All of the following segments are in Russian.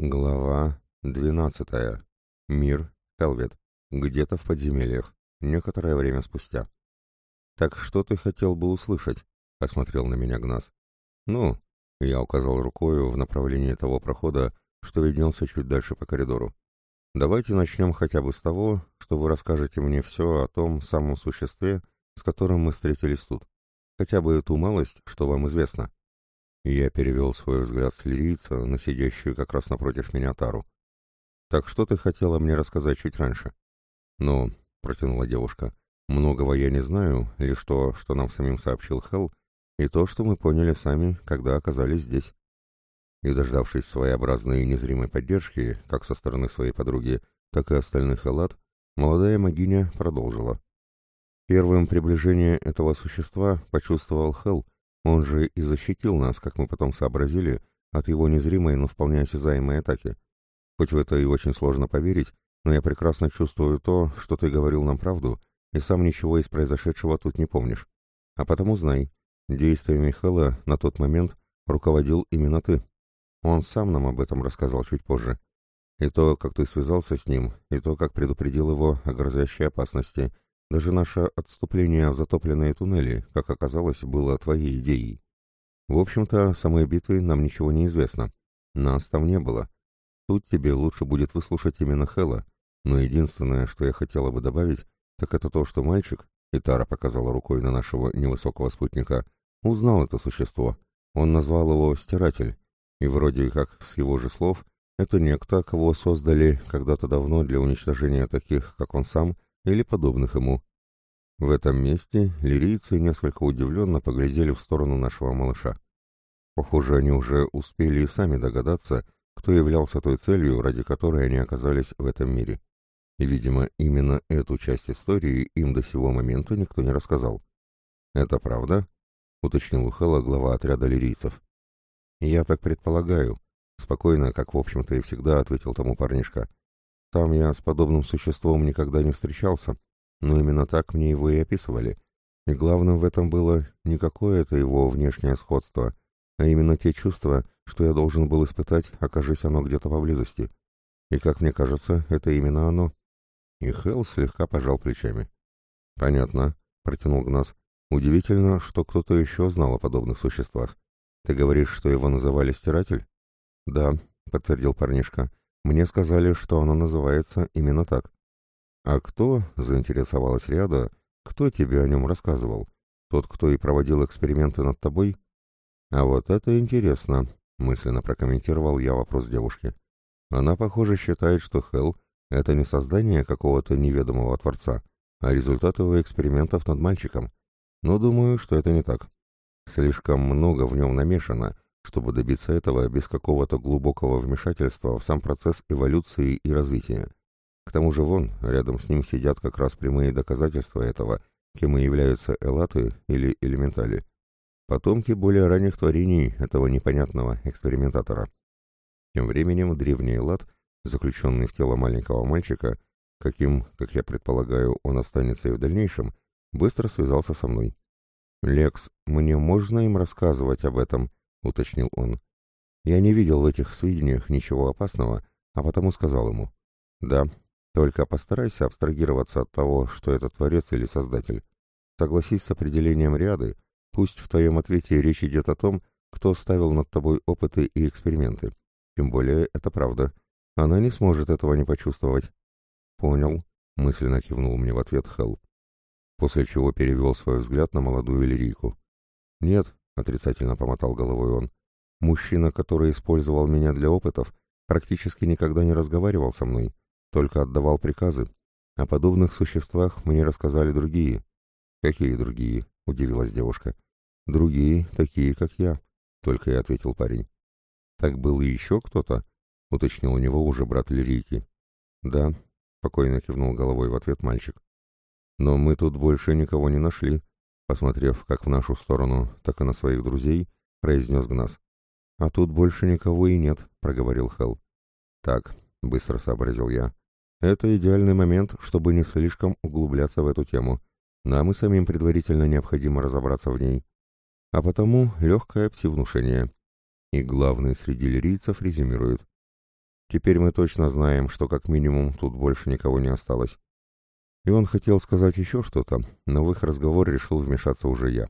Глава двенадцатая. Мир, Хелвет. Где-то в подземельях. Некоторое время спустя. «Так что ты хотел бы услышать?» — посмотрел на меня Гнас. «Ну», — я указал рукою в направлении того прохода, что виднелся чуть дальше по коридору. «Давайте начнем хотя бы с того, что вы расскажете мне все о том самом существе, с которым мы встретились тут. Хотя бы ту малость, что вам известно». Я перевел свой взгляд с лирийца на сидящую как раз напротив меня Тару. «Так что ты хотела мне рассказать чуть раньше?» «Ну», — протянула девушка, — «многого я не знаю, лишь то, что нам самим сообщил Хелл, и то, что мы поняли сами, когда оказались здесь». И, дождавшись своеобразной незримой поддержки, как со стороны своей подруги, так и остальных Эллад, молодая магиня продолжила. Первым приближение этого существа почувствовал Хелл, он же и защитил нас, как мы потом сообразили, от его незримой, но вполне осязаемой атаки. Хоть в это и очень сложно поверить, но я прекрасно чувствую то, что ты говорил нам правду, и сам ничего из произошедшего тут не помнишь. А потому знай, действия Михаила на тот момент руководил именно ты. Он сам нам об этом рассказал чуть позже. И то, как ты связался с ним, и то, как предупредил его о грозящей опасности — даже наше отступление в затопленные туннели, как оказалось, было твоей идеей. В общем-то, самой битвы нам ничего не известно. Нас там не было. Тут тебе лучше будет выслушать именно Хела. Но единственное, что я хотела бы добавить, так это то, что мальчик, и Тара показала рукой на нашего невысокого спутника, узнал это существо. Он назвал его «стиратель», и вроде как с его же слов, это некто, кого создали когда-то давно для уничтожения таких, как он сам, или подобных ему. В этом месте лирийцы несколько удивленно поглядели в сторону нашего малыша. Похоже, они уже успели и сами догадаться, кто являлся той целью, ради которой они оказались в этом мире. И, видимо, именно эту часть истории им до сего момента никто не рассказал. «Это правда?» — уточнил Ухела глава отряда лирийцев. «Я так предполагаю», — спокойно, как в общем-то и всегда ответил тому парнишка. Там я с подобным существом никогда не встречался, но именно так мне его и описывали. И главным в этом было не какое-то его внешнее сходство, а именно те чувства, что я должен был испытать, окажись оно где-то поблизости. И, как мне кажется, это именно оно. И Хелл слегка пожал плечами. «Понятно», — протянул Гнас. «Удивительно, что кто-то еще знал о подобных существах. Ты говоришь, что его называли Стиратель?» «Да», — подтвердил парнишка. Мне сказали, что оно называется именно так. А кто, заинтересовалась Ряда, кто тебе о нем рассказывал? Тот, кто и проводил эксперименты над тобой? А вот это интересно, мысленно прокомментировал я вопрос девушки. Она, похоже, считает, что Хелл — это не создание какого-то неведомого творца, а результат его экспериментов над мальчиком. Но думаю, что это не так. Слишком много в нем намешано, чтобы добиться этого без какого-то глубокого вмешательства в сам процесс эволюции и развития. К тому же вон, рядом с ним сидят как раз прямые доказательства этого, кем и являются элаты или элементали. Потомки более ранних творений этого непонятного экспериментатора. Тем временем древний элат, заключенный в тело маленького мальчика, каким, как я предполагаю, он останется и в дальнейшем, быстро связался со мной. «Лекс, мне можно им рассказывать об этом?» — уточнил он. Я не видел в этих сведениях ничего опасного, а потому сказал ему. «Да, только постарайся абстрагироваться от того, что это творец или создатель. Согласись с определением ряды, пусть в твоем ответе речь идет о том, кто ставил над тобой опыты и эксперименты. Тем более это правда. Она не сможет этого не почувствовать». «Понял», — мысленно кивнул мне в ответ Хелл. После чего перевел свой взгляд на молодую лирийку. «Нет, отрицательно помотал головой он. Мужчина, который использовал меня для опытов, практически никогда не разговаривал со мной, только отдавал приказы. О подобных существах мне рассказали другие. Какие другие? удивилась девушка. Другие, такие, как я, только и ответил парень. Так был и еще кто-то? уточнил у него уже брат Лирийки. Да, спокойно кивнул головой в ответ мальчик. Но мы тут больше никого не нашли, Посмотрев как в нашу сторону, так и на своих друзей, произнес Гнас. «А тут больше никого и нет», — проговорил Хелл. «Так», — быстро сообразил я. «Это идеальный момент, чтобы не слишком углубляться в эту тему. Нам и самим предварительно необходимо разобраться в ней. А потому легкое псевнушение». И главный среди лирийцев резюмирует. Теперь мы точно знаем, что как минимум тут больше никого не осталось. И он хотел сказать еще что-то, но в их разговор решил вмешаться уже я.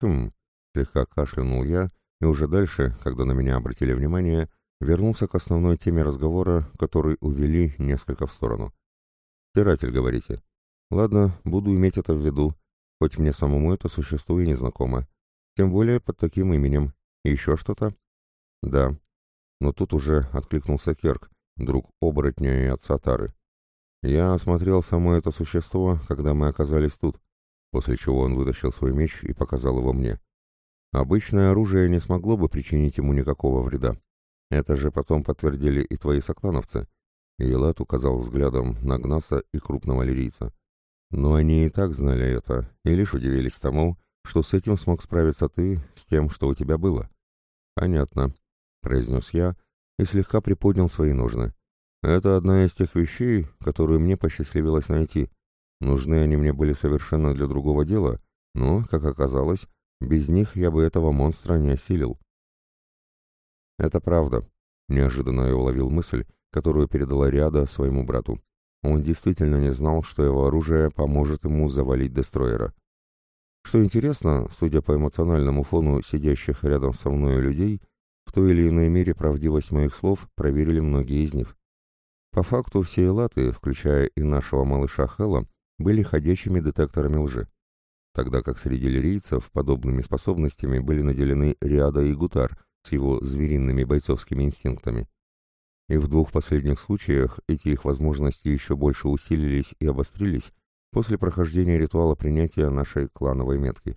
Хм, слегка кашлянул я, и уже дальше, когда на меня обратили внимание, вернулся к основной теме разговора, который увели несколько в сторону. «Стиратель, говорите?» «Ладно, буду иметь это в виду, хоть мне самому это существо и не знакомо. Тем более под таким именем. И еще что-то?» «Да». Но тут уже откликнулся Керк, друг оборотня и отца Тары. «Я осмотрел само это существо, когда мы оказались тут», после чего он вытащил свой меч и показал его мне. Обычное оружие не смогло бы причинить ему никакого вреда. Это же потом подтвердили и твои соклановцы. Елат указал взглядом на Гнаса и крупного лирийца. Но они и так знали это, и лишь удивились тому, что с этим смог справиться ты, с тем, что у тебя было. Понятно, произнес я и слегка приподнял свои ножны. Это одна из тех вещей, которую мне посчастливилось найти. Нужны они мне были совершенно для другого дела, но, как оказалось, без них я бы этого монстра не осилил. Это правда. Неожиданно я уловил мысль, которую передала Риада своему брату. Он действительно не знал, что его оружие поможет ему завалить дестроера. Что интересно, судя по эмоциональному фону сидящих рядом со мной людей, в той или иной мере правдивость моих слов проверили многие из них. По факту все элаты, включая и нашего малыша Хэлла, были ходячими детекторами лжи тогда как среди лирийцев подобными способностями были наделены Риада и Гутар с его звериными бойцовскими инстинктами. И в двух последних случаях эти их возможности еще больше усилились и обострились после прохождения ритуала принятия нашей клановой метки.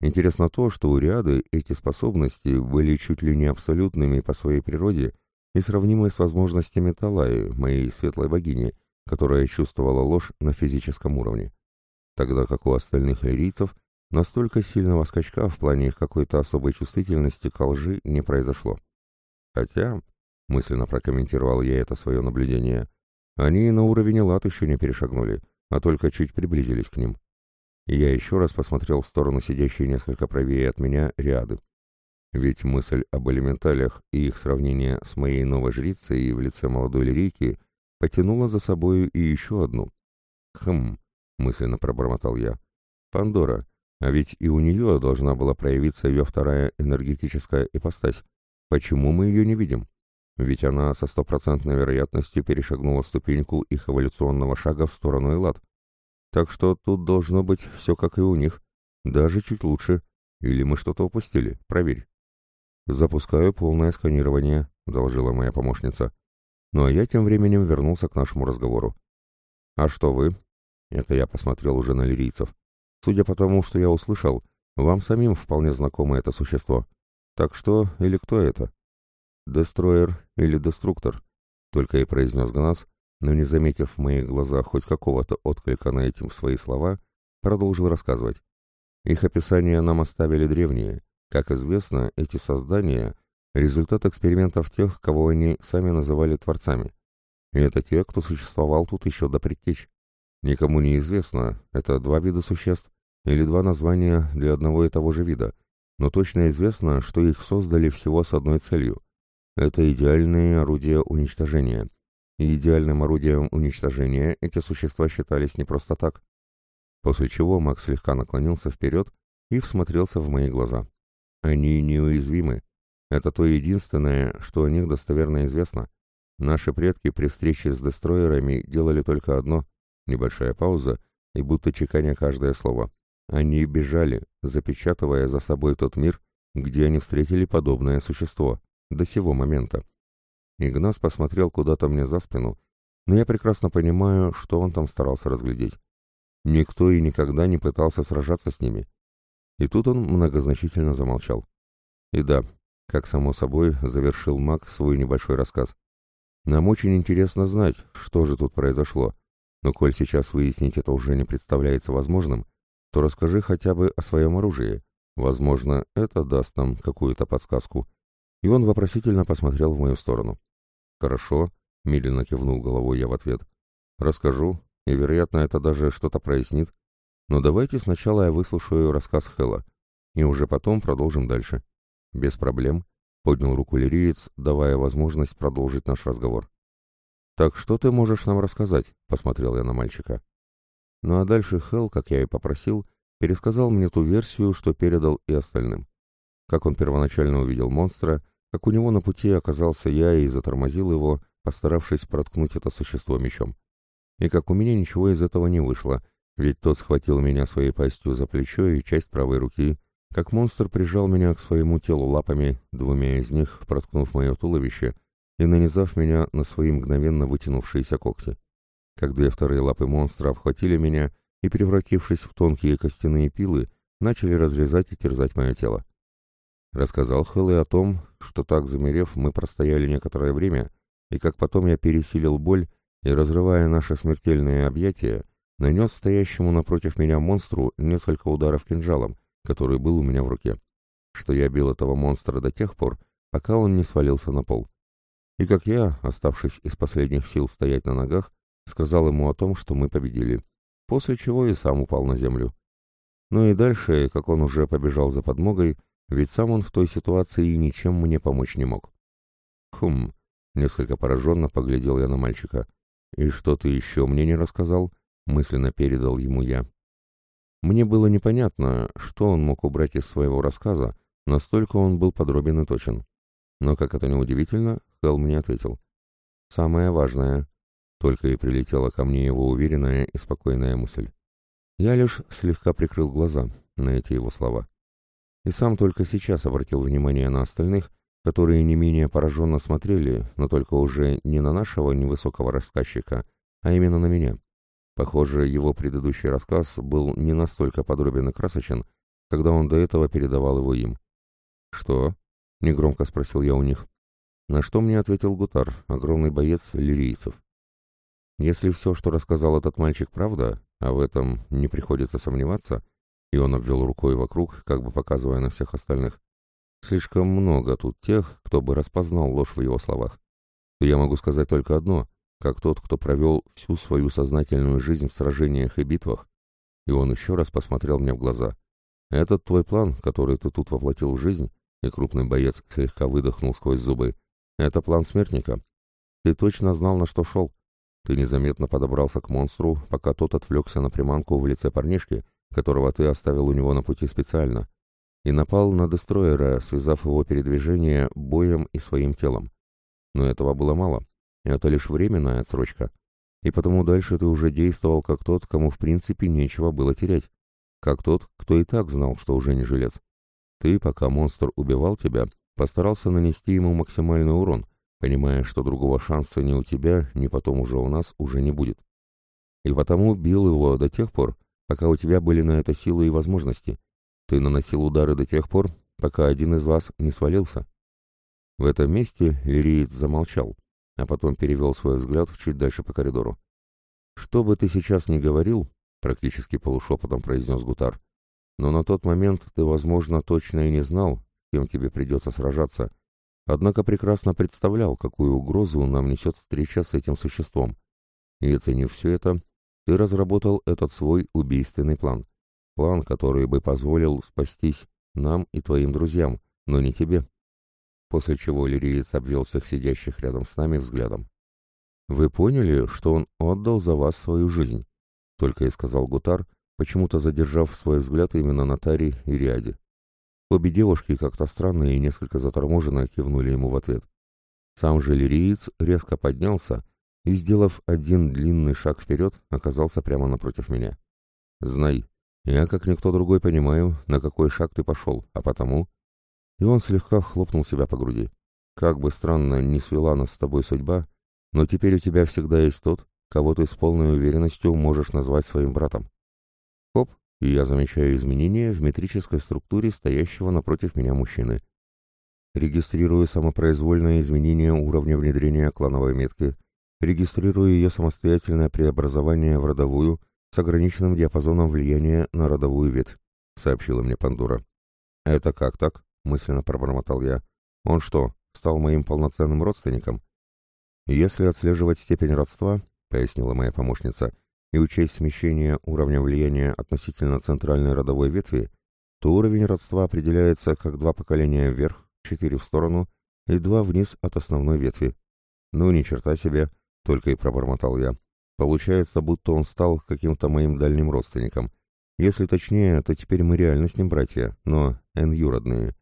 Интересно то, что у Риады эти способности были чуть ли не абсолютными по своей природе и сравнимы с возможностями Талаи, моей светлой богини, которая чувствовала ложь на физическом уровне тогда как у остальных лирийцев настолько сильного скачка в плане их какой-то особой чувствительности к лжи не произошло. Хотя, мысленно прокомментировал я это свое наблюдение, они на уровень лад еще не перешагнули, а только чуть приблизились к ним. И я еще раз посмотрел в сторону сидящей несколько правее от меня Риады. Ведь мысль об элементалях и их сравнение с моей новой жрицей в лице молодой лирейки потянула за собою и еще одну. Хм, — мысленно пробормотал я. «Пандора. А ведь и у нее должна была проявиться ее вторая энергетическая ипостась. Почему мы ее не видим? Ведь она со стопроцентной вероятностью перешагнула ступеньку их эволюционного шага в сторону Элат. Так что тут должно быть все как и у них. Даже чуть лучше. Или мы что-то упустили? Проверь». «Запускаю полное сканирование», — доложила моя помощница. Ну а я тем временем вернулся к нашему разговору. «А что вы?» Это я посмотрел уже на лирийцев. Судя по тому, что я услышал, вам самим вполне знакомо это существо. Так что, или кто это? Дестроер или деструктор, только и произнес Гнас, но не заметив в моих глазах хоть какого-то отклика на этим свои слова, продолжил рассказывать. Их описание нам оставили древние. Как известно, эти создания — результат экспериментов тех, кого они сами называли творцами. И это те, кто существовал тут еще до предтеч. Никому не известно, это два вида существ или два названия для одного и того же вида, но точно известно, что их создали всего с одной целью. Это идеальные орудия уничтожения. И идеальным орудием уничтожения эти существа считались не просто так. После чего Макс слегка наклонился вперед и всмотрелся в мои глаза. Они неуязвимы. Это то единственное, что о них достоверно известно. Наши предки при встрече с дестроерами делали только одно — Небольшая пауза, и будто чеканя каждое слово. Они бежали, запечатывая за собой тот мир, где они встретили подобное существо, до сего момента. Игнас посмотрел куда-то мне за спину, но я прекрасно понимаю, что он там старался разглядеть. Никто и никогда не пытался сражаться с ними. И тут он многозначительно замолчал. И да, как само собой, завершил маг свой небольшой рассказ. Нам очень интересно знать, что же тут произошло, но коль сейчас выяснить это уже не представляется возможным, то расскажи хотя бы о своем оружии. Возможно, это даст нам какую-то подсказку. И он вопросительно посмотрел в мою сторону. «Хорошо», — медленно кивнул головой я в ответ. «Расскажу, и, вероятно, это даже что-то прояснит. Но давайте сначала я выслушаю рассказ Хэлла, и уже потом продолжим дальше». «Без проблем», — поднял руку лириец, давая возможность продолжить наш разговор. «Так что ты можешь нам рассказать?» — посмотрел я на мальчика. Ну а дальше Хелл, как я и попросил, пересказал мне ту версию, что передал и остальным. Как он первоначально увидел монстра, как у него на пути оказался я и затормозил его, постаравшись проткнуть это существо мечом. И как у меня ничего из этого не вышло, ведь тот схватил меня своей пастью за плечо и часть правой руки, как монстр прижал меня к своему телу лапами, двумя из них проткнув мое туловище и нанизав меня на свои мгновенно вытянувшиеся когти. Как две вторые лапы монстра обхватили меня и, превратившись в тонкие костяные пилы, начали разрезать и терзать мое тело. Рассказал Хэллы о том, что так замерев, мы простояли некоторое время, и как потом я пересилил боль и, разрывая наше смертельное объятие, нанес стоящему напротив меня монстру несколько ударов кинжалом, который был у меня в руке, что я бил этого монстра до тех пор, пока он не свалился на пол. И как я, оставшись из последних сил стоять на ногах, сказал ему о том, что мы победили, после чего и сам упал на землю. Ну и дальше, как он уже побежал за подмогой, ведь сам он в той ситуации ничем мне помочь не мог. Хм, несколько пораженно поглядел я на мальчика. «И что ты еще мне не рассказал?» — мысленно передал ему я. Мне было непонятно, что он мог убрать из своего рассказа, настолько он был подробен и точен. Но, как это неудивительно, Хелл мне ответил. «Самое важное», — только и прилетела ко мне его уверенная и спокойная мысль. Я лишь слегка прикрыл глаза на эти его слова. И сам только сейчас обратил внимание на остальных, которые не менее пораженно смотрели, но только уже не на нашего невысокого рассказчика, а именно на меня. Похоже, его предыдущий рассказ был не настолько подробен и красочен, когда он до этого передавал его им. «Что?» — негромко спросил я у них. На что мне ответил Гутар, огромный боец лирийцев. «Если все, что рассказал этот мальчик, правда, а в этом не приходится сомневаться», и он обвел рукой вокруг, как бы показывая на всех остальных, слишком много тут тех, кто бы распознал ложь в его словах, то я могу сказать только одно — как тот, кто провел всю свою сознательную жизнь в сражениях и битвах. И он еще раз посмотрел мне в глаза. «Этот твой план, который ты тут воплотил в жизнь», и крупный боец слегка выдохнул сквозь зубы, «это план смертника. Ты точно знал, на что шел. Ты незаметно подобрался к монстру, пока тот отвлекся на приманку в лице парнишки, которого ты оставил у него на пути специально, и напал на дестроера, связав его передвижение боем и своим телом. Но этого было мало. Это лишь временная отсрочка. И потому дальше ты уже действовал как тот, кому в принципе нечего было терять. Как тот, кто и так знал, что уже не жилец. Ты, пока монстр убивал тебя, постарался нанести ему максимальный урон, понимая, что другого шанса ни у тебя, ни потом уже у нас уже не будет. И потому бил его до тех пор, пока у тебя были на это силы и возможности. Ты наносил удары до тех пор, пока один из вас не свалился. В этом месте Лириец замолчал, а потом перевел свой взгляд чуть дальше по коридору. «Что бы ты сейчас ни говорил», — практически полушепотом произнес Гутар, «но на тот момент ты, возможно, точно и не знал, с кем тебе придется сражаться, однако прекрасно представлял, какую угрозу нам несет встреча с этим существом. И, оценив все это, ты разработал этот свой убийственный план. План, который бы позволил спастись нам и твоим друзьям, но не тебе после чего лириец обвел всех сидящих рядом с нами взглядом. «Вы поняли, что он отдал за вас свою жизнь?» — только и сказал Гутар, почему-то задержав свой взгляд именно на Таре и Риаде. Обе девушки как-то странно и несколько заторможенно кивнули ему в ответ. Сам же лириец резко поднялся и, сделав один длинный шаг вперед, оказался прямо напротив меня. «Знай, я, как никто другой, понимаю, на какой шаг ты пошел, а потому...» И он слегка хлопнул себя по груди. «Как бы странно ни свела нас с тобой судьба, но теперь у тебя всегда есть тот, кого ты с полной уверенностью можешь назвать своим братом». Хоп, и я замечаю изменения в метрической структуре стоящего напротив меня мужчины. Регистрирую самопроизвольное изменение уровня внедрения клановой метки, регистрирую ее самостоятельное преобразование в родовую с ограниченным диапазоном влияния на родовую ветвь, сообщила мне Пандура. «Это как так?» Мысленно пробормотал я. Он что, стал моим полноценным родственником? Если отслеживать степень родства, пояснила моя помощница, и учесть смещение уровня влияния относительно центральной родовой ветви, то уровень родства определяется как два поколения вверх, четыре в сторону и два вниз от основной ветви. «Ну, ни черта себе!» — только и пробормотал я. «Получается, будто он стал каким-то моим дальним родственником. Если точнее, то теперь мы реально с ним братья, но энюродные».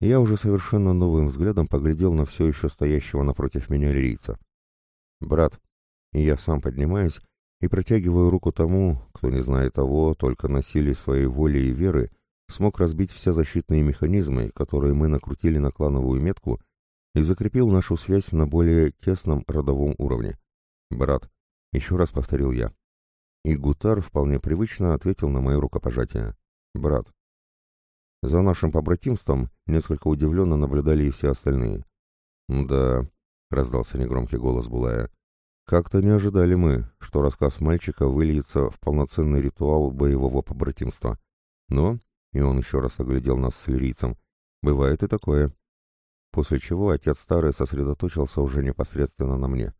Я уже совершенно новым взглядом поглядел на все еще стоящего напротив меня лирийца. «Брат!» Я сам поднимаюсь и протягиваю руку тому, кто, не зная того, только на силе своей воли и веры, смог разбить все защитные механизмы, которые мы накрутили на клановую метку, и закрепил нашу связь на более тесном родовом уровне. «Брат», — еще раз повторил я. И Гутар вполне привычно ответил на мое рукопожатие. «Брат». За нашим побратимством несколько удивленно наблюдали и все остальные. «Да», — раздался негромкий голос Булая, — «как-то не ожидали мы, что рассказ мальчика выльется в полноценный ритуал боевого побратимства. Но и он еще раз оглядел нас с лирийцем. «Бывает и такое». После чего отец старый сосредоточился уже непосредственно на мне.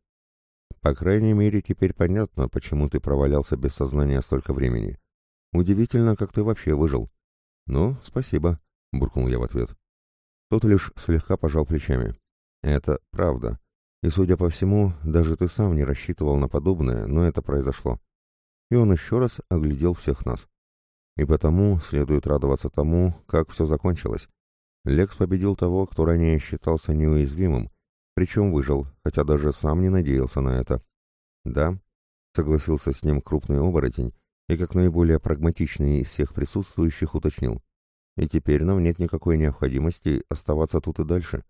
«По крайней мере, теперь понятно, почему ты провалялся без сознания столько времени. Удивительно, как ты вообще выжил». «Ну, спасибо», — буркнул я в ответ. Тот лишь слегка пожал плечами. «Это правда. И, судя по всему, даже ты сам не рассчитывал на подобное, но это произошло». И он еще раз оглядел всех нас. И потому следует радоваться тому, как все закончилось. Лекс победил того, кто ранее считался неуязвимым, причем выжил, хотя даже сам не надеялся на это. «Да», — согласился с ним крупный оборотень, и как наиболее прагматичный из всех присутствующих уточнил. «И теперь нам нет никакой необходимости оставаться тут и дальше,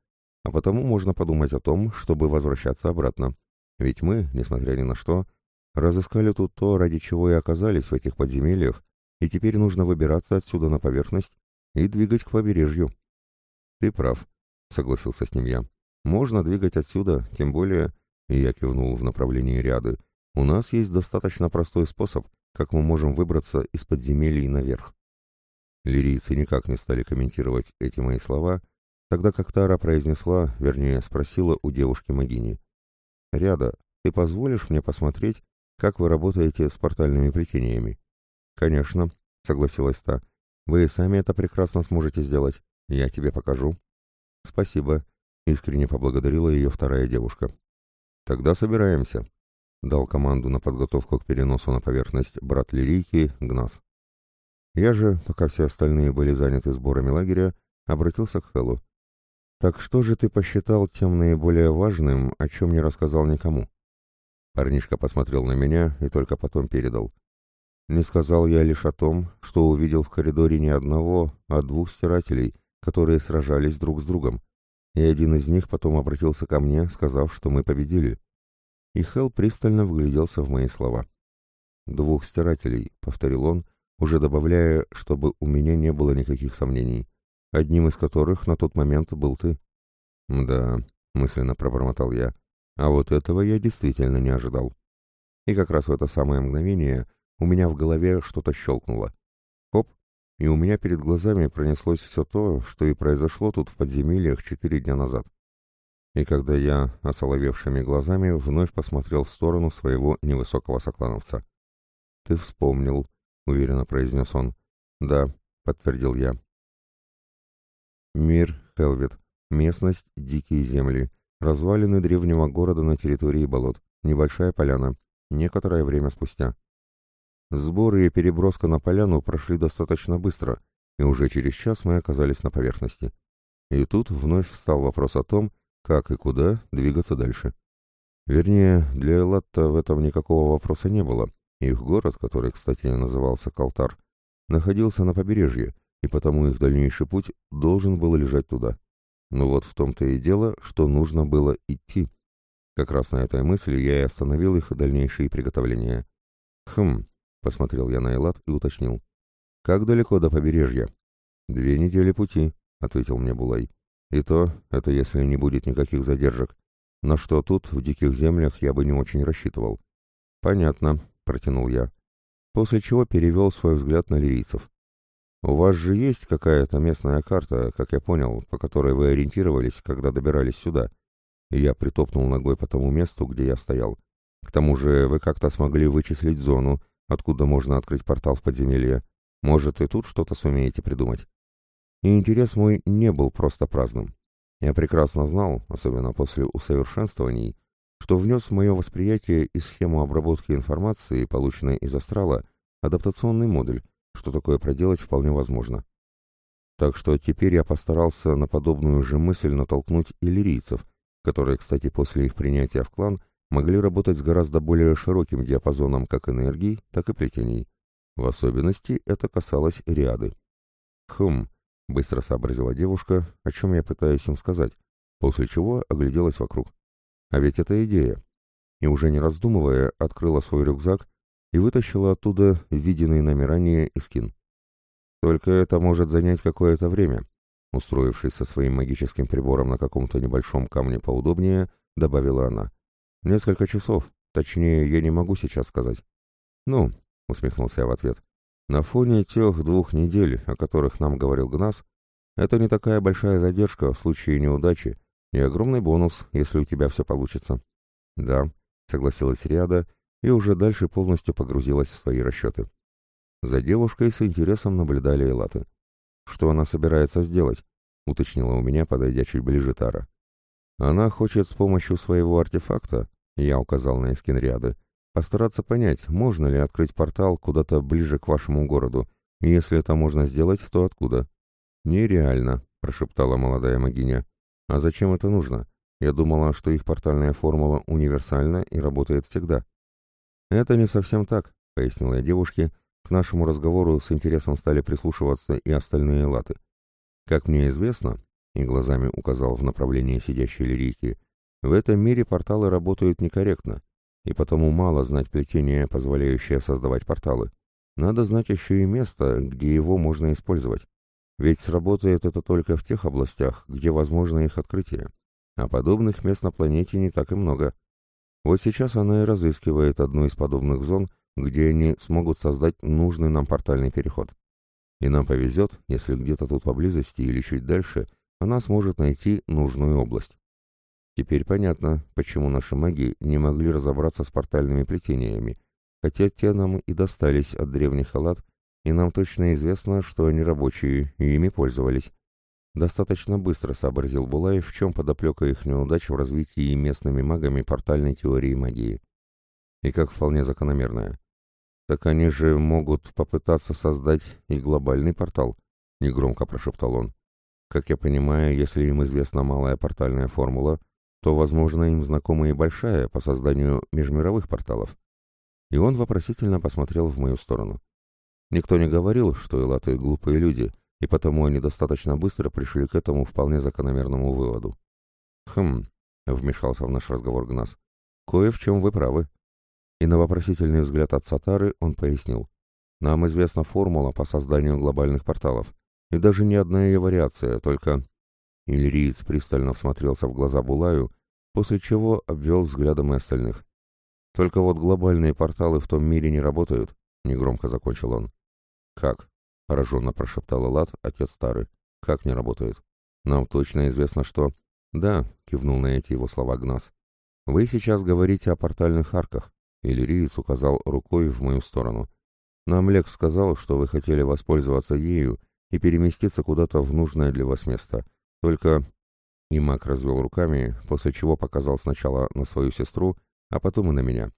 а потому можно подумать о том, чтобы возвращаться обратно. Ведь мы, несмотря ни на что, разыскали тут то, ради чего и оказались в этих подземельях, и теперь нужно выбираться отсюда на поверхность и двигать к побережью. «Ты прав», — согласился с ним я. «Можно двигать отсюда, тем более...» Я кивнул в направлении ряды. «У нас есть достаточно простой способ, как мы можем выбраться из подземелий наверх». Лирийцы никак не стали комментировать эти мои слова, тогда как Тара произнесла, вернее, спросила у девушки Магини. «Ряда, ты позволишь мне посмотреть, как вы работаете с портальными плетениями?» «Конечно», — согласилась та. «Вы и сами это прекрасно сможете сделать. Я тебе покажу». «Спасибо», — искренне поблагодарила ее вторая девушка. «Тогда собираемся», — дал команду на подготовку к переносу на поверхность брат Лирийки Гнас. Я же, пока все остальные были заняты сборами лагеря, обратился к Хэллу. «Так что же ты посчитал тем наиболее важным, о чем не рассказал никому?» Парнишка посмотрел на меня и только потом передал. Не сказал я лишь о том, что увидел в коридоре не одного, а двух стирателей, которые сражались друг с другом, и один из них потом обратился ко мне, сказав, что мы победили. И Хелл пристально вгляделся в мои слова. «Двух стирателей», — повторил он, уже добавляя, чтобы у меня не было никаких сомнений, одним из которых на тот момент был ты. «Да», — мысленно пробормотал я, — «а вот этого я действительно не ожидал». И как раз в это самое мгновение у меня в голове что-то щелкнуло. Хоп, и у меня перед глазами пронеслось все то, что и произошло тут в подземельях четыре дня назад. И когда я, осоловевшими глазами, вновь посмотрел в сторону своего невысокого соклановца. «Ты вспомнил», — уверенно произнес он. «Да», — подтвердил я. Мир, Хелвет. Местность, дикие земли. Развалины древнего города на территории болот. Небольшая поляна. Некоторое время спустя. Сборы и переброска на поляну прошли достаточно быстро, и уже через час мы оказались на поверхности. И тут вновь встал вопрос о том, как и куда двигаться дальше. Вернее, для Элатта в этом никакого вопроса не было. Их город, который, кстати, назывался Калтар, находился на побережье, и потому их дальнейший путь должен был лежать туда. Но вот в том-то и дело, что нужно было идти. Как раз на этой мысли я и остановил их дальнейшие приготовления. Хм, Посмотрел я на Элат и уточнил. «Как далеко до побережья?» «Две недели пути», — ответил мне Булай. «И то, это если не будет никаких задержек. На что тут, в диких землях, я бы не очень рассчитывал». «Понятно», — протянул я. После чего перевел свой взгляд на лирийцев. «У вас же есть какая-то местная карта, как я понял, по которой вы ориентировались, когда добирались сюда?» И я притопнул ногой по тому месту, где я стоял. «К тому же вы как-то смогли вычислить зону, откуда можно открыть портал в подземелье. Может, и тут что-то сумеете придумать. И интерес мой не был просто праздным. Я прекрасно знал, особенно после усовершенствований, что внес в мое восприятие и схему обработки информации, полученной из астрала, адаптационный модуль, что такое проделать вполне возможно. Так что теперь я постарался на подобную же мысль натолкнуть иллирийцев, которые, кстати, после их принятия в клан могли работать с гораздо более широким диапазоном как энергий, так и плетений. В особенности это касалось Риады. «Хм», — быстро сообразила девушка, о чем я пытаюсь им сказать, после чего огляделась вокруг. А ведь это идея. И уже не раздумывая, открыла свой рюкзак и вытащила оттуда виденный нами ранее Искин. Только это может занять какое-то время. Устроившись со своим магическим прибором на каком-то небольшом камне поудобнее, добавила она. Несколько часов, точнее, я не могу сейчас сказать. Ну, усмехнулся я в ответ, на фоне тех двух недель, о которых нам говорил Гнас, это не такая большая задержка в случае неудачи и огромный бонус, если у тебя все получится. Да, согласилась Риада и уже дальше полностью погрузилась в свои расчеты. За девушкой с интересом наблюдали Элаты. «Что она собирается сделать?» — уточнила у меня, подойдя чуть ближе Тара. «Она хочет с помощью своего артефакта, я указал на Эскинриады, постараться понять, можно ли открыть портал куда-то ближе к вашему городу, если это можно сделать, то откуда?» «Нереально», — прошептала молодая магиня. «А зачем это нужно? Я думала, что их портальная формула универсальна и работает всегда». «Это не совсем так», — пояснила я девушке, — к нашему разговору с интересом стали прислушиваться и остальные латы. Как мне известно, и глазами указал в направлении сидящей лирики, в этом мире порталы работают некорректно, и потому мало знать плетение, позволяющее создавать порталы. Надо знать еще и место, где его можно использовать. Ведь сработает это только в тех областях, где возможно их открытие. А подобных мест на планете не так и много. Вот сейчас она и разыскивает одну из подобных зон, где они смогут создать нужный нам портальный переход. И нам повезет, если где-то тут поблизости или чуть дальше она сможет найти нужную область. Теперь понятно, почему наши маги не могли разобраться с портальными плетениями, хотя те нам и достались от древних халат, и нам точно известно, что они рабочие и ими пользовались. Достаточно быстро сообразил Булай, в чем подоплека их неудач в развитии местными магами портальной теории магии. И как вполне закономерная. «Так они же могут попытаться создать и глобальный портал», — негромко прошептал он. «Как я понимаю, если им известна малая портальная формула, то, возможно, им знакома и большая по созданию межмировых порталов». И он вопросительно посмотрел в мою сторону. Никто не говорил, что элаты глупые люди, и потому они достаточно быстро пришли к этому вполне закономерному выводу. «Хм», — вмешался в наш разговор Гнас, — «кое в чем вы правы. И на вопросительный взгляд от Сатары он пояснил. Нам известна формула по созданию глобальных порталов. И даже не одна ее вариация, только... Ильриец пристально всмотрелся в глаза Булаю, после чего обвел взглядом и остальных. «Только вот глобальные порталы в том мире не работают», — негромко закончил он. «Как?» — пораженно прошептал Элат, отец старый. «Как не работают? Нам точно известно, что...» «Да», — кивнул на эти его слова Гнас. «Вы сейчас говорите о портальных арках. Иллириец указал рукой в мою сторону. «Нам Лекс сказал, что вы хотели воспользоваться ею и переместиться куда-то в нужное для вас место. Только...» И маг развел руками, после чего показал сначала на свою сестру, а потом и на меня.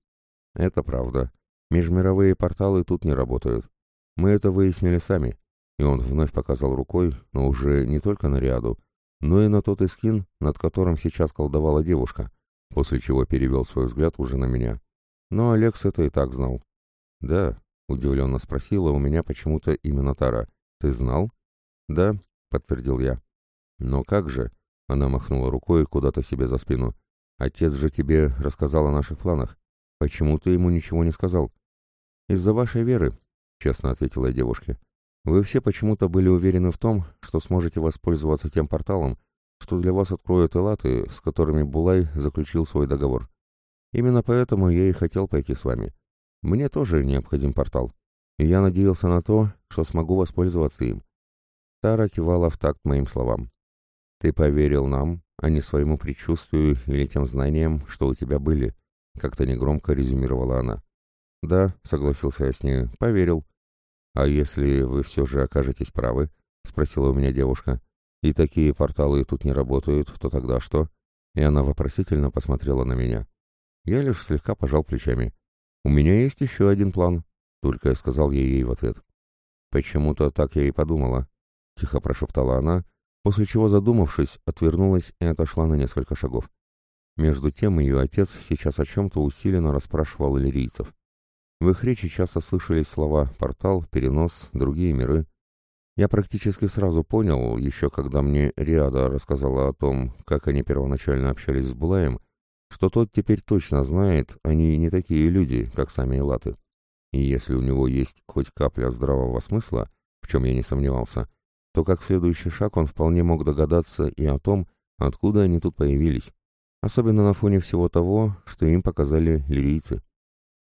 «Это правда. Межмировые порталы тут не работают. Мы это выяснили сами». И он вновь показал рукой, но уже не только на Риаду, но и на тот искин, над которым сейчас колдовала девушка, после чего перевел свой взгляд уже на меня. Но Алекс это и так знал. «Да», — удивленно спросила у меня почему-то именно Тара. «Ты знал?» «Да», — подтвердил я. «Но как же?» — она махнула рукой куда-то себе за спину. «Отец же тебе рассказал о наших планах. Почему ты ему ничего не сказал?» «Из-за вашей веры», — честно ответила я девушке. «Вы все почему-то были уверены в том, что сможете воспользоваться тем порталом, что для вас откроют элаты, с которыми Булай заключил свой договор. Именно поэтому я и хотел пойти с вами. Мне тоже необходим портал, и я надеялся на то, что смогу воспользоваться им. Тара кивала в такт моим словам. «Ты поверил нам, а не своему предчувствию или тем знаниям, что у тебя были», — как-то негромко резюмировала она. «Да», — согласился я с ней, — «поверил». «А если вы все же окажетесь правы?» — спросила у меня девушка. и такие порталы тут не работают, то тогда что? И она вопросительно посмотрела на меня. Я лишь слегка пожал плечами. «У меня есть еще один план», — только я сказал я ей в ответ. «Почему-то так я и подумала», — тихо прошептала она, после чего, задумавшись, отвернулась и отошла на несколько шагов. Между тем ее отец сейчас о чем-то усиленно расспрашивал лирийцев. В их речи часто слышались слова «портал», «перенос», «другие миры». Я практически сразу понял, еще когда мне Риада рассказала о том, как они первоначально общались с Булаем, что тот теперь точно знает, они не такие люди, как сами Элаты. И если у него есть хоть капля здравого смысла, в чем я не сомневался, то как следующий шаг он вполне мог догадаться и о том, откуда они тут появились, особенно на фоне всего того, что им показали лирийцы.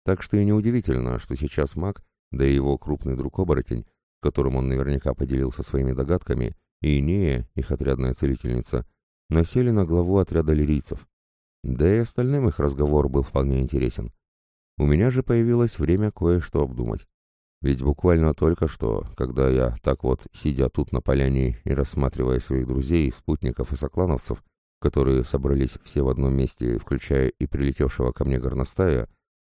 Так что и неудивительно, что сейчас маг, да и его крупный друг-оборотень, которым он наверняка поделился своими догадками, и Инея, их отрядная целительница, насели на главу отряда лирийцев. Да и остальным их разговор был вполне интересен. У меня же появилось время кое-что обдумать. Ведь буквально только что, когда я так вот, сидя тут на поляне и рассматривая своих друзей, спутников и соклановцев, которые собрались все в одном месте, включая и прилетевшего ко мне горностая,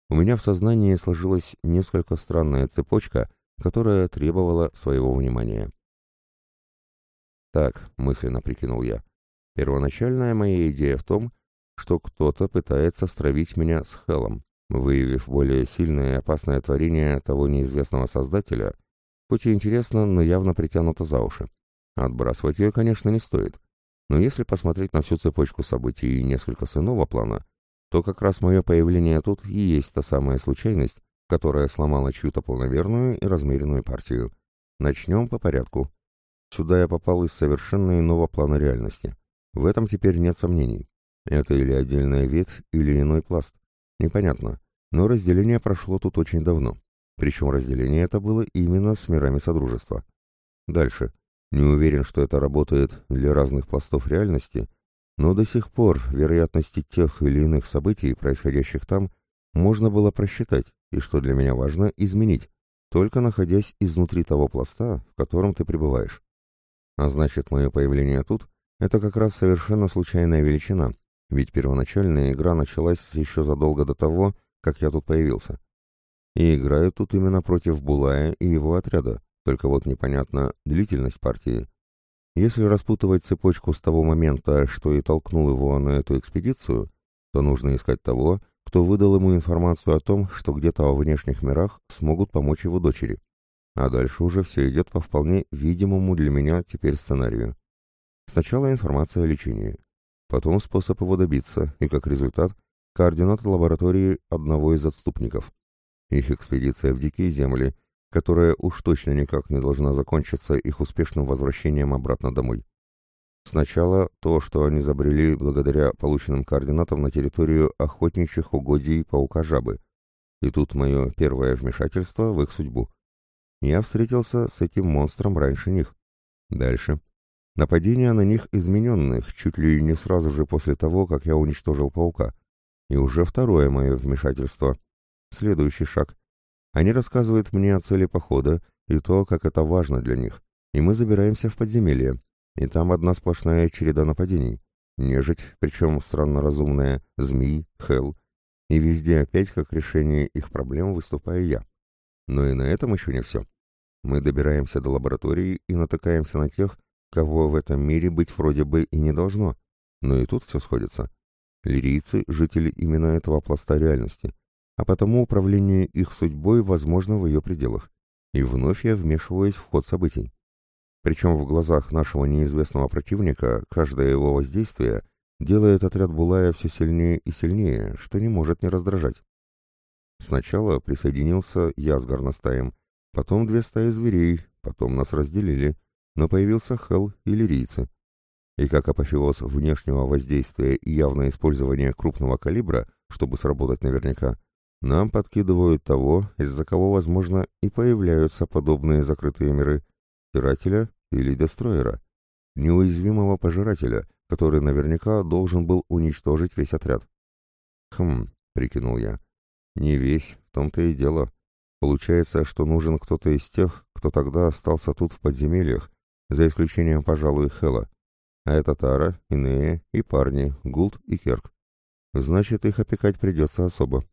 у меня в сознании сложилась несколько странная цепочка, которая требовала своего внимания. Так, мысленно прикинул я. Первоначальная моя идея в том, что кто-то пытается стравить меня с Хелом, выявив более сильное и опасное творение того неизвестного создателя, хоть и интересно, но явно притянуто за уши. Отбрасывать ее, конечно, не стоит. Но если посмотреть на всю цепочку событий и несколько с иного плана, то как раз мое появление тут и есть та самая случайность, которая сломала чью-то полноверную и размеренную партию. Начнем по порядку. Сюда я попал из совершенно иного плана реальности. В этом теперь нет сомнений. Это или отдельная ветвь, или иной пласт. Непонятно. Но разделение прошло тут очень давно. Причем разделение это было именно с мирами Содружества. Дальше. Не уверен, что это работает для разных пластов реальности, но до сих пор вероятности тех или иных событий, происходящих там, можно было просчитать, и, что для меня важно, изменить, только находясь изнутри того пласта, в котором ты пребываешь. А значит, мое появление тут — это как раз совершенно случайная величина, ведь первоначальная игра началась еще задолго до того, как я тут появился. И играю тут именно против Булая и его отряда, только вот непонятна длительность партии. Если распутывать цепочку с того момента, что и толкнул его на эту экспедицию, то нужно искать того, кто выдал ему информацию о том, что где-то во внешних мирах смогут помочь его дочери. А дальше уже все идет по вполне видимому для меня теперь сценарию. Сначала информация о лечении потом способ его добиться и, как результат, координаты лаборатории одного из отступников. Их экспедиция в Дикие земли, которая уж точно никак не должна закончиться их успешным возвращением обратно домой. Сначала то, что они забрели благодаря полученным координатам на территорию охотничьих угодий паука-жабы. И тут мое первое вмешательство в их судьбу. Я встретился с этим монстром раньше них. Дальше. Нападение на них измененных чуть ли не сразу же после того, как я уничтожил паука. И уже второе мое вмешательство. Следующий шаг. Они рассказывают мне о цели похода и то, как это важно для них. И мы забираемся в подземелье. И там одна сплошная череда нападений. Нежить, причем странно разумная, змеи, хел. И везде опять как решение их проблем выступаю я. Но и на этом еще не все. Мы добираемся до лаборатории и натыкаемся на тех, кого в этом мире быть вроде бы и не должно. Но и тут все сходится. Лирийцы — жители именно этого пласта реальности, а потому управление их судьбой возможно в ее пределах. И вновь я вмешиваюсь в ход событий. Причем в глазах нашего неизвестного противника каждое его воздействие делает отряд Булая все сильнее и сильнее, что не может не раздражать. Сначала присоединился я с горностаем, потом две стаи зверей, потом нас разделили, но появился Хелл и лирийцы. И как апофеоз внешнего воздействия и явное использование крупного калибра, чтобы сработать наверняка, нам подкидывают того, из-за кого, возможно, и появляются подобные закрытые миры, пирателя или дестроера, неуязвимого пожирателя, который наверняка должен был уничтожить весь отряд. «Хм», — прикинул я, — «не весь, в том-то и дело. Получается, что нужен кто-то из тех, кто тогда остался тут в подземельях, за исключением, пожалуй, Хела. А это Тара, Инея и парни, Гулт и Керк. Значит, их опекать придется особо.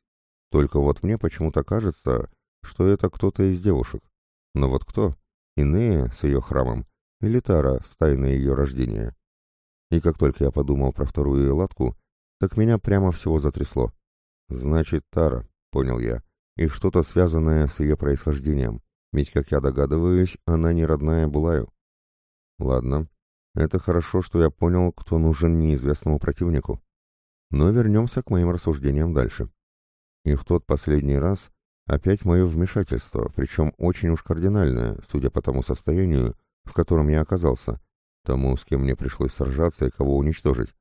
Только вот мне почему-то кажется, что это кто-то из девушек. Но вот кто? Инея с ее храмом или Тара с тайной ее рождения? И как только я подумал про вторую латку, так меня прямо всего затрясло. Значит, Тара, понял я, и что-то связанное с ее происхождением, ведь, как я догадываюсь, она не родная Булаю. Ладно, это хорошо, что я понял, кто нужен неизвестному противнику. Но вернемся к моим рассуждениям дальше. И в тот последний раз опять мое вмешательство, причем очень уж кардинальное, судя по тому состоянию, в котором я оказался, тому, с кем мне пришлось сражаться и кого уничтожить,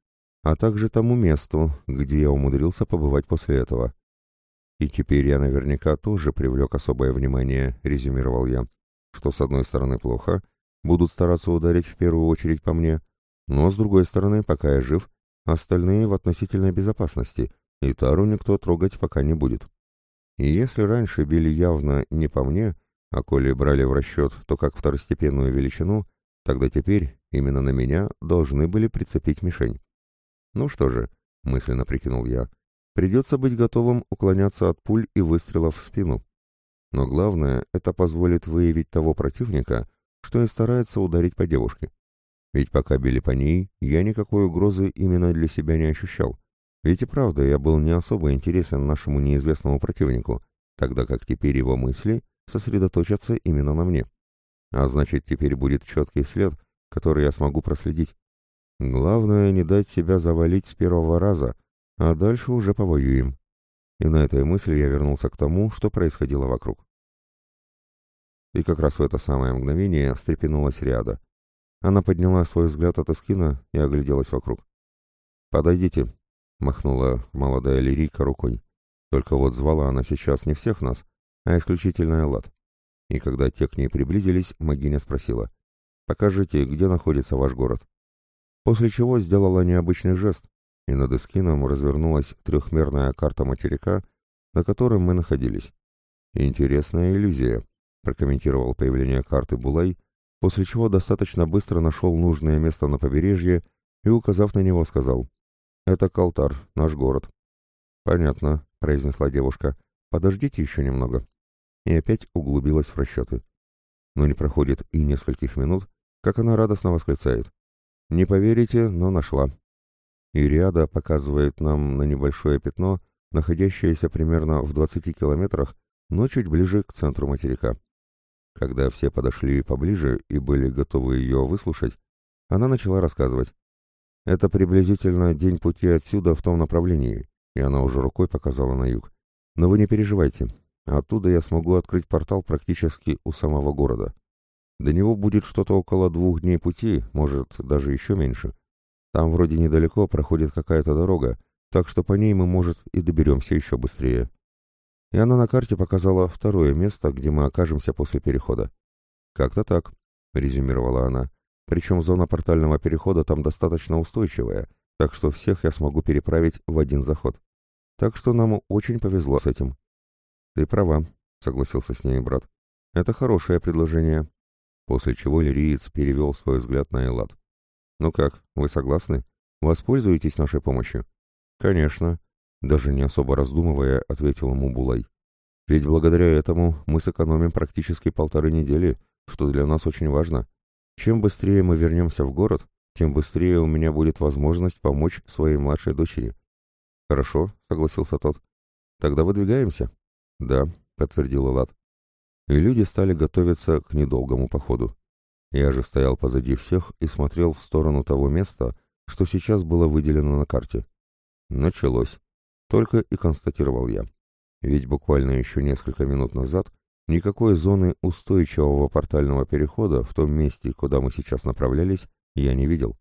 а также тому месту, где я умудрился побывать после этого. И теперь я наверняка тоже привлек особое внимание, резюмировал я, что с одной стороны плохо, будут стараться ударить в первую очередь по мне, но с другой стороны, пока я жив, остальные в относительной безопасности, и Тару никто трогать пока не будет. И если раньше били явно не по мне, а коли брали в расчет то как второстепенную величину, тогда теперь именно на меня должны были прицепить мишень. Ну что же, мысленно прикинул я, придется быть готовым уклоняться от пуль и выстрелов в спину. Но главное, это позволит выявить того противника, что и старается ударить по девушке. Ведь пока били по ней, я никакой угрозы именно для себя не ощущал. Ведь и правда, я был не особо интересен нашему неизвестному противнику, тогда как теперь его мысли сосредоточатся именно на мне. А значит, теперь будет четкий след, который я смогу проследить. Главное, не дать себя завалить с первого раза, а дальше уже повоюем. И на этой мысли я вернулся к тому, что происходило вокруг. И как раз в это самое мгновение встрепенулась Риада. Она подняла свой взгляд от эскина и огляделась вокруг. «Подойдите», — махнула молодая лирийка рукой. Только вот звала она сейчас не всех нас, а исключительно Эллад. И когда те к ней приблизились, Магиня спросила. «Покажите, где находится ваш город?» После чего сделала необычный жест, и над эскином развернулась трехмерная карта материка, на котором мы находились. Интересная иллюзия, прокомментировал появление карты Булай, после чего достаточно быстро нашел нужное место на побережье и, указав на него, сказал «Это Калтар, наш город». «Понятно», — произнесла девушка, — «подождите еще немного». И опять углубилась в расчеты. Но не проходит и нескольких минут, как она радостно восклицает. «Не поверите, но нашла». И Риада показывает нам на небольшое пятно, находящееся примерно в 20 километрах, но чуть ближе к центру материка. Когда все подошли поближе и были готовы ее выслушать, она начала рассказывать. Это приблизительно день пути отсюда в том направлении, и она уже рукой показала на юг. Но вы не переживайте, оттуда я смогу открыть портал практически у самого города. До него будет что-то около двух дней пути, может, даже еще меньше. Там вроде недалеко проходит какая-то дорога, так что по ней мы, может, и доберемся еще быстрее и она на карте показала второе место, где мы окажемся после перехода. «Как-то так», — резюмировала она. «Причем зона портального перехода там достаточно устойчивая, так что всех я смогу переправить в один заход. Так что нам очень повезло с этим». «Ты права», — согласился с ней брат. «Это хорошее предложение». После чего лириец перевел свой взгляд на Элат. «Ну как, вы согласны? Воспользуетесь нашей помощью?» «Конечно», даже не особо раздумывая, ответил ему Булай. Ведь благодаря этому мы сэкономим практически полторы недели, что для нас очень важно. Чем быстрее мы вернемся в город, тем быстрее у меня будет возможность помочь своей младшей дочери. Хорошо, согласился тот. Тогда выдвигаемся? Да, подтвердил Элат. И люди стали готовиться к недолгому походу. Я же стоял позади всех и смотрел в сторону того места, что сейчас было выделено на карте. Началось. Только и констатировал я. Ведь буквально еще несколько минут назад никакой зоны устойчивого портального перехода в том месте, куда мы сейчас направлялись, я не видел.